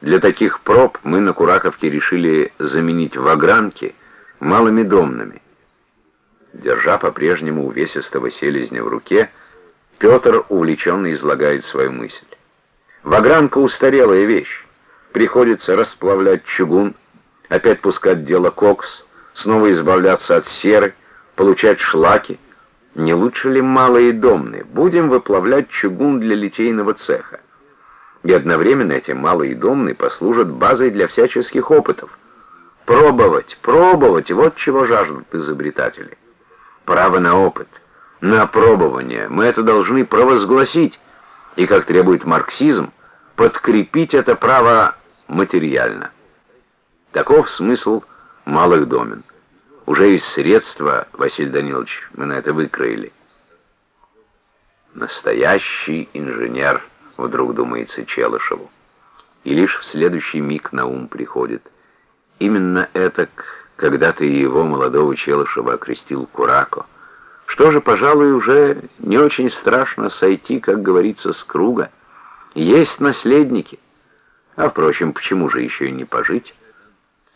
Для таких проб мы на Кураковке решили заменить вагранки малыми домными. Держа по-прежнему увесистого селезня в руке, Петр увлеченно излагает свою мысль. Вагранка — устарелая вещь. Приходится расплавлять чугун, опять пускать дело кокс, снова избавляться от серы, получать шлаки. Не лучше ли малые домные? Будем выплавлять чугун для литейного цеха. И одновременно эти малые домные послужат базой для всяческих опытов. Пробовать, пробовать, вот чего жаждут изобретатели. Право на опыт, на опробование. Мы это должны провозгласить. И, как требует марксизм, подкрепить это право материально. Таков смысл малых домен. Уже из средства, Василий Данилович, мы на это выкроили. Настоящий инженер, вдруг думается Челышеву. И лишь в следующий миг на ум приходит. Именно это когда-то его молодого Челышева окрестил Курако. Что же, пожалуй, уже не очень страшно сойти, как говорится, с круга. Есть наследники. А, впрочем, почему же еще и не пожить?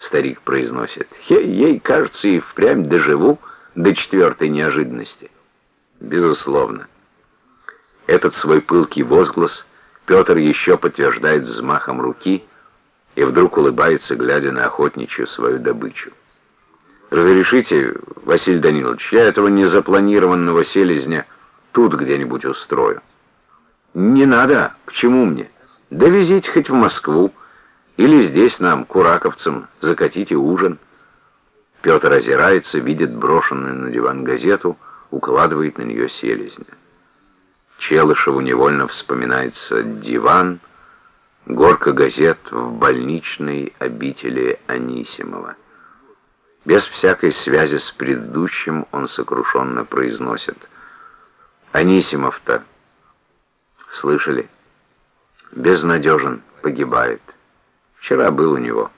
Старик произносит. Ей, кажется, и впрямь доживу до четвертой неожиданности. Безусловно. Этот свой пылкий возглас Петр еще подтверждает взмахом руки и вдруг улыбается, глядя на охотничью свою добычу. «Разрешите, Василий Данилович, я этого незапланированного селезня тут где-нибудь устрою». «Не надо, к чему мне? Довезите хоть в Москву, или здесь нам, кураковцам, закатите ужин». Петр озирается, видит брошенную на диван газету, укладывает на нее селезня. Челышеву невольно вспоминается диван, горка газет в больничной обители Анисимова. Без всякой связи с предыдущим он сокрушенно произносит. Анисимов-то Слышали? Безнадежен, погибает. Вчера был у него.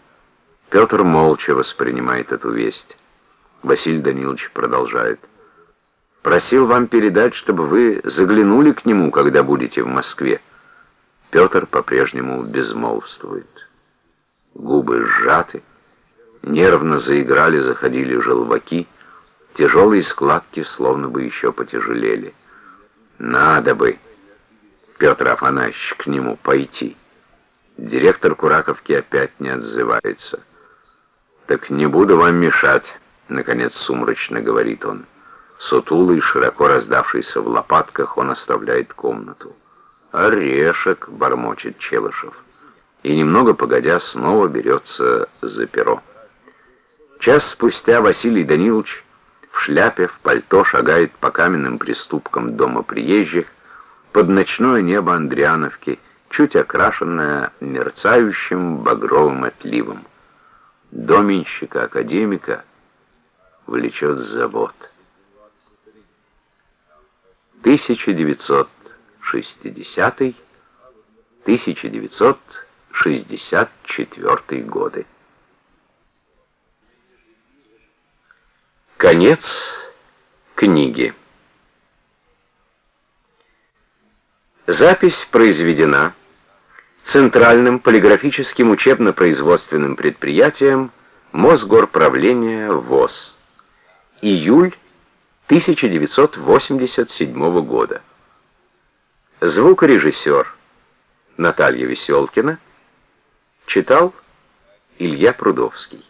Петр молча воспринимает эту весть. Василий Данилович продолжает. Просил вам передать, чтобы вы заглянули к нему, когда будете в Москве. Петр по-прежнему безмолвствует. Губы сжаты, нервно заиграли, заходили желваки, тяжелые складки словно бы еще потяжелели. Надо бы... Петр Афанасьевич к нему пойти. Директор Кураковки опять не отзывается. «Так не буду вам мешать», — наконец сумрачно говорит он. Сутулый, широко раздавшийся в лопатках, он оставляет комнату. «Орешек», — бормочет Челышев. И немного погодя снова берется за перо. Час спустя Василий Данилович в шляпе, в пальто шагает по каменным приступкам дома приезжих, под ночное небо Андриановки, чуть окрашенное мерцающим багровым отливом. Доменщика-академика влечет завод. 1960-1964 годы. Конец книги. Запись произведена Центральным полиграфическим учебно-производственным предприятием Мосгорправления ВОЗ. Июль 1987 года. Звукорежиссер Наталья Веселкина читал Илья Прудовский.